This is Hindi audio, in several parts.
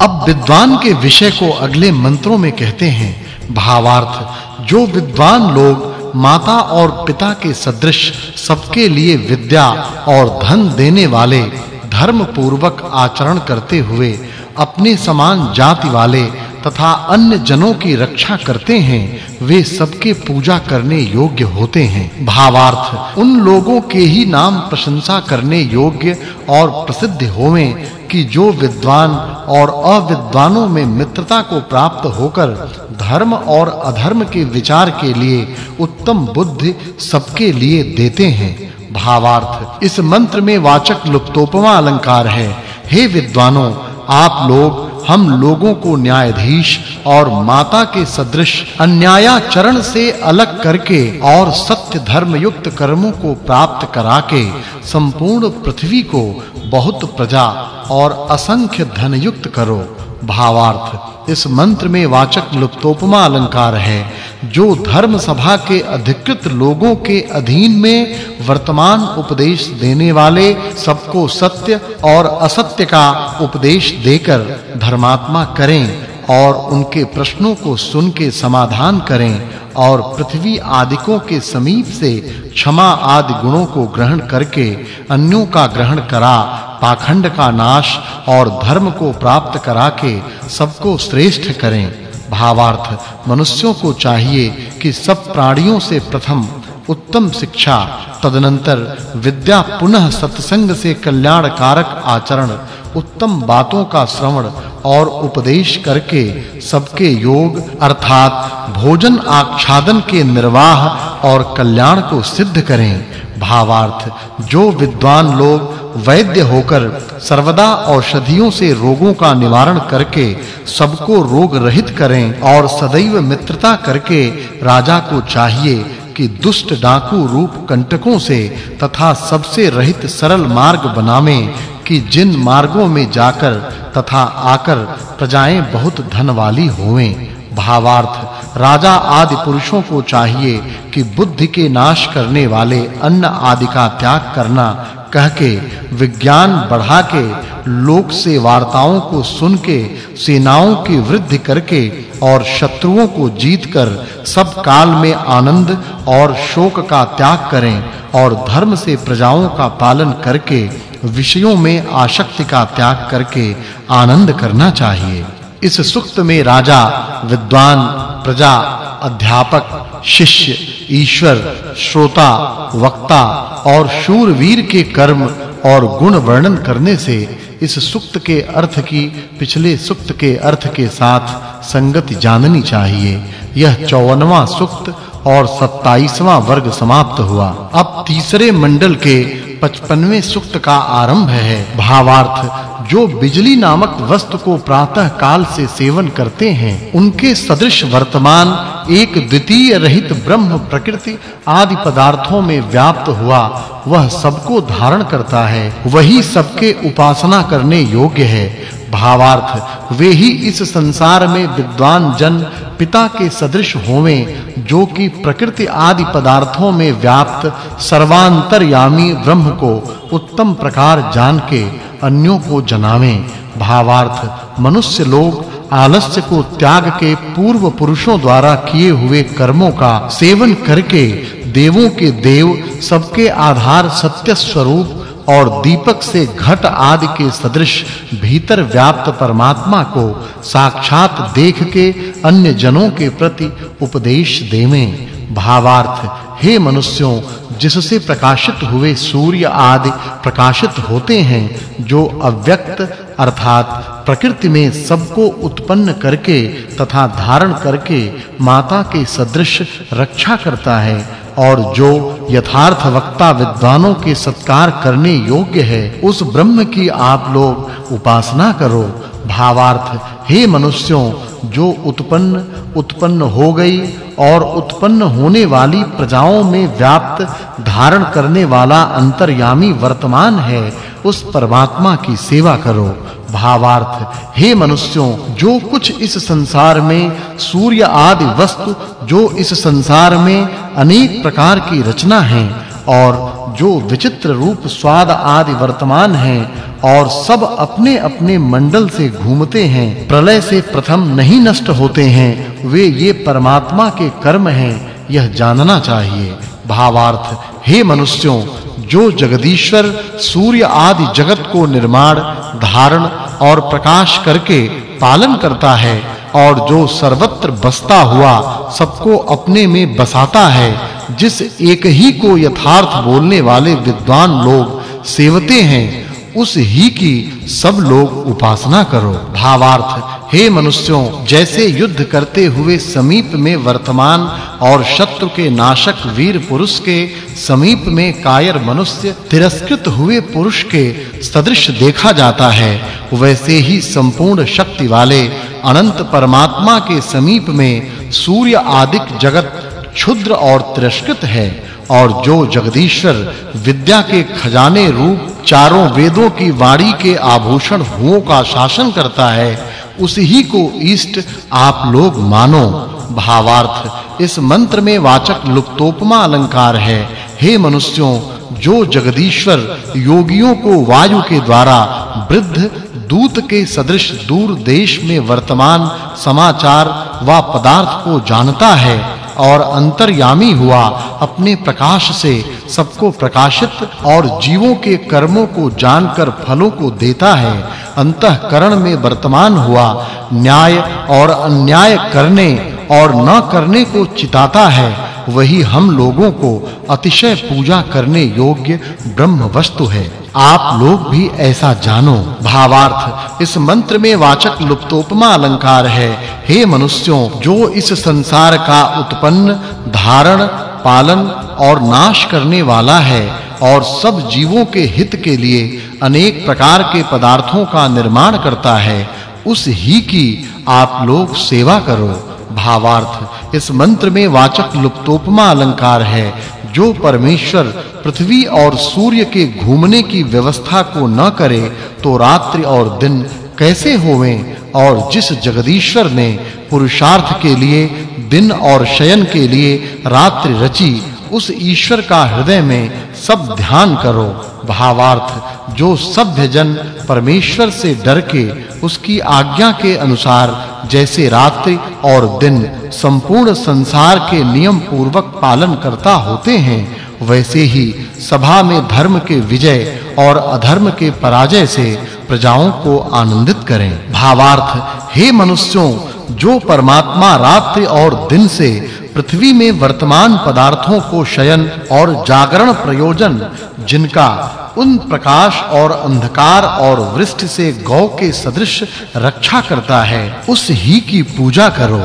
अब विद्वान के विषय को अगले मंत्रों में कहते हैं, भावार्थ, जो विद्वान लोग माता और पिता के सदृश सबके लिए विद्या और धन देने वाले धर्म पूर्वक आचरण करते हुए अपने समान जाति वाले तथा अन्य जनों की रक्षा करते हैं, वे सबके पूजा करने योग्य होते हैं। भावार्थ, उन लोगों के ही नाम प्रशंसा करने योग्य और प्रसिद्ध होवें कि जो विद्वान और अविद्वानों में मित्रता को प्राप्त होकर धर्म और अधर्म के विचार के लिए उत्तम बुद्धि सबके लिए देते हैं। भावार्थ, इस मंत्र में वाचक् लुप्तोपमा अलंकार है। हे विद्वानों, आप लोग, हम लोगों को न्यायाधीश और माता के सदृश अन्यायाचरण से अलग करके और सत्य धर्म युक्त कर्मों को प्राप्त करा के संपूर्ण पृथ्वी को बहुत प्रजा और असंख्य धन युक्त करो। भावार्थ, इस मंत्र में वाचक् लुप्तोपमा अलंकार है, जो धर्म सभा के अधिकृत लोगों के अधीन में वर्तमान उपदेश देने वाले सबको सत्य और असत्य का उपदेश देकर धर्मात्मा करें और उनके प्रश्नों को सुन के समाधान करें और पृथ्वी आदिकों के समीप से क्षमा आदि गुणों को ग्रहण करके अन्यों का ग्रहण करा पाखंड का नाश और धर्म को प्राप्त करा के सबको श्रेष्ठ करें। भावार्थ, मनुष्यों को चाहिए कि सब प्राणियों से प्रथम उत्तम शिक्षा, तदनंतर विद्या पुनः सत्संग से कल्याण कारक आचरण, उत्तम बातों का श्रवण और उपदेश करके सबके योग, अर्थात भोजन आच्छादन के निर्वाह और कल्याण को सिद्ध करें। भावार्थ, जो विद्वान लोग वैद्य होकर सर्वदा औषधियों से रोगों का निवारण करके सबको रोग रहित करें और सदैव मित्रता करके राजा को चाहिए कि दुष्ट डाकू रूप कंटकों से तथा सबसे रहित सरल मार्ग बनावें कि जिन मार्गों में जाकर तथा आकर प्रजाएँ बहुत धन वाली होवें। भावार्थ, राजा आदि पुरुषों को चाहिए कि बुद्धि के नाश करने वाले अन्न आदि का त्याग करना कह के विज्ञान बढ़ा के लोक से वार्ताओं को सुन के सेनाओं की वृद्धि करके और शत्रुओं को जीतकर सब काल में आनंद और शोक का त्याग करें और धर्म से प्रजाओं का पालन करके, विषयों में आसक्ति का त्याग करके आनंद करना चाहिए। इस सुक्त में राजा, विद्वान, प्रजा, अध्यापक, शिष्य ईश्वर, श्रोता, वक्ता और शूरवीर के कर्म और गुण वर्णन करने से इस सुक्त के अर्थ की, पिछले सुक्त के अर्थ के साथ संगति जाननी चाहिए। यह 54वां सुक्त और 27वां वर्ग समाप्त हुआ। अब तीसरे मंडल के 55वें सुक्त का आरंभ है। भावार्थ जो बिजली नामक वस्तु को प्रातः काल से सेवन करते हैं, उनके सदृश वर्तमान, एक द्वितीय रहित ब्रह्म प्रकृति आदि पदार्थों में व्याप्त हुआ, वह सबको धारण करता है, वही सबके उपासना करने योग्य है। भावार्थ, वे ही इस संसार में विद्वान जन, पिता के सदृश होवें, जो कि प्रकृति आदि पदार्थों में व्याप्त, सर्वांतरयामी ब्रह्म को उत्तम प्रकार जान के अन्यों को जनावें, भावार्थ, मनुष्य लोग, आलस्य को त्याग के पूर्व पुरुषों द्वारा किए हुए कर्मों का सेवन करके देवों के देव, सबके आधार सत्य स्वरूप और दीपक से घट आदि के सदृश भीतर व्याप्त परमात्मा को साक्षात देख के अन्य जनों के प्रति उपदेश देवें। भावार्थ, हे मनुष्यों, जिससे प्रकाशित हुए सूर्य आदि प्रकाशित होते हैं, जो अव्यक्त, अर्थात प्रकृति में सबको उत्पन्न करके तथा धारण करके माता के सदृश रक्षा करता है, और जो यथार्थ वक्ता विद्वानों के सत्कार करने योग्य है, उस ब्रह्म की आप लोग उपासना करो। भावार्थ, हे मनुष्यों, जो उत्पन्न उत्पन्न हो गई और उत्पन्न होने वाली प्रजाओं में व्याप्त धारण करने वाला अंतर्यामी वर्तमान है, उस परमात्मा की सेवा करो। भावार्थ, हे मनुष्यों, जो कुछ इस संसार में सूर्य आदि वस्तु, जो इस संसार में अनेक प्रकार की रचना है और जो विचित्र रूप स्वाद आदि वर्तमान हैं और सब अपने-अपने मंडल से घूमते हैं, प्रलय से प्रथम नहीं नष्ट होते हैं, वे ये परमात्मा के कर्म हैं, यह जानना चाहिए। भावार्थ, हे मनुष्यों, जो जगदीश्वर सूर्य आदि जगत को निर्माण, धारण और प्रकाश करके पालन करता है और जो सर्वत्र बसता हुआ सबको अपने में बसाता है, जिस एक ही को यथार्थ बोलने वाले विद्वान लोग सेवते हैं, उस ही की सब लोग उपासना करो। भावार्थ, हे मनुष्यों, जैसे युद्ध करते हुए समीप में वर्तमान और शत्रु के नाशक वीर पुरुष के समीप में कायर मनुष्य तिरस्कृत हुए पुरुष के सदृश देखा जाता है, वैसे ही संपूर्ण शक्ति वाले अनंत परमात्मा के समीप में सूर्य आदिक जगत क्षुद्र और तिरस्कृत है और जो जगदीश्वर विद्या के खजाने रूप चारों वेदों की वाणी के आभूषण हुओं का शासन करता है, उसी ही को इष्ट आप लोग मानो। भावार्थ, इस मंत्र में वाचक् लुप्तोपमा अलंकार है। हे मनुष्यों, जो जगदीश्वर योगियों को वायु के द्वारा वृद्ध दूत के सदृश दूर देश में वर्तमान समाचार व पदार्थ को जानता है और अंतर्यामी हुआ, अपने प्रकाश से सबको प्रकाशित और जीवों के कर्मों को जानकर फलों को देता है। अंतःकरण में वर्तमान हुआ, न्याय और अन्याय करने और न करने को चिताता है। वही हम लोगों को अतिशय पूजा करने योग्य ब्रह्म वस्तु है। आप लोग भी ऐसा जानो। भावार्थ, इस मंत्र में वाचक् लुप्तोपमा अलंकार है। हे मनुष्यों, जो इस संसार का उत्पन्न, धारण, पालन और नाश करने वाला है और सब जीवों के हित के लिए अनेक प्रकार के पदार्थों का निर्माण करता है, उस ही की आप लोग सेवा करो। भावार्थ इस मंत्र में वाचक् लुप्तोपमा अलंकार है, जो परमेश्वर पृथ्वी और सूर्य के घूमने की व्यवस्था को न करे तो रात्रि और दिन कैसे होवें? और जिस जगदीश्वर ने पुरुषार्थ के लिए, दिन और शयन के लिए रात्रि रची, उस ईश्वर का हृदय में सब ध्यान करो। भावार्थ, जो सभ्य जन परमेश्वर से डर के, उसकी आज्ञा के अनुसार जैसे रात्रि और दिन संपूर्ण संसार के नियम पूर्वक पालन करता होते हैं, वैसे ही सभा में धर्म के विजय और अधर्म के पराजय से प्रजाओं को आनंदित करें। भावार्थ, हे मनुष्यों, जो परमात्मा रात्रि और दिन से पृथ्वी में वर्तमान पदार्थों को शयन और जागरण प्रयोजन, जिनका उन प्रकाश और अंधकार और वृष्टि से गौ के सदृश रक्षा करता है, उस ही की पूजा करो।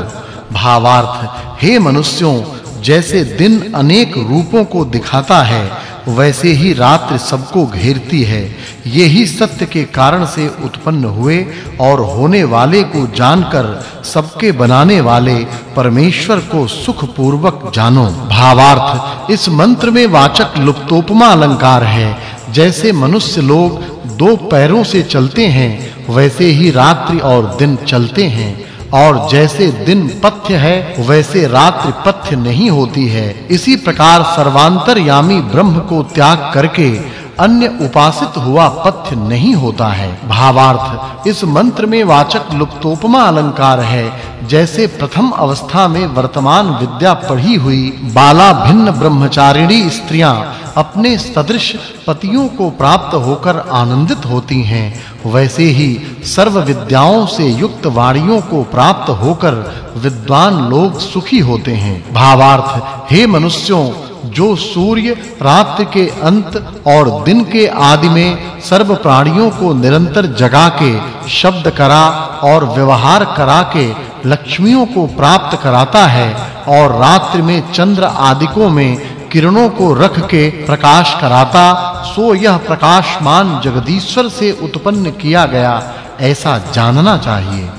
भावार्थ, हे मनुष्यों, जैसे दिन अनेक रूपों को दिखाता है, वैसे ही रात्रि सबको घेरती है। यही सत्य के कारण से उत्पन्न हुए और होने वाले को जानकर सबके बनाने वाले परमेश्वर को सुख पूर्वक जानो। भावार्थ, इस मंत्र में वाचक् लुप्तोपमा अलंकार है जैसे मनुष्य लोग दो पैरों से चलते हैं, वैसे ही रात्रि और दिन चलते हैं। और जैसे दिन पथ्य है, वैसे रात्रि पथ्य नहीं होती है। इसी प्रकार सर्वांतरयामी ब्रह्म को त्याग करके अन्य उपासित हुआ पथ्य नहीं होता है। भावार्थ, इस मंत्र में वाचक् लुप्तोपमा अलंकार है। जैसे प्रथम अवस्था में वर्तमान विद्या पढ़ी हुई बाला भिन्न ब्रह्मचारिणी स्त्रियाँ अपने सदृश पतियों को प्राप्त होकर आनंदित होती हैं, वैसे ही सर्व विद्याओं से युक्त वाणियों को प्राप्त होकर विद्वान लोग सुखी होते हैं। भावार्थ, हे मनुष्यों जो सूर्य रात्रि के अंत और दिन के आदि में सर्व प्राणियों को निरंतर जगा के, शब्द करा और व्यवहार करा के लक्ष्मियों को प्राप्त कराता है और रात्रि में चंद्र आदिकों में किरणों को रख के प्रकाश कराता, सो यह प्रकाशमान जगदीश्वर से उत्पन्न किया गया, ऐसा जानना चाहिए।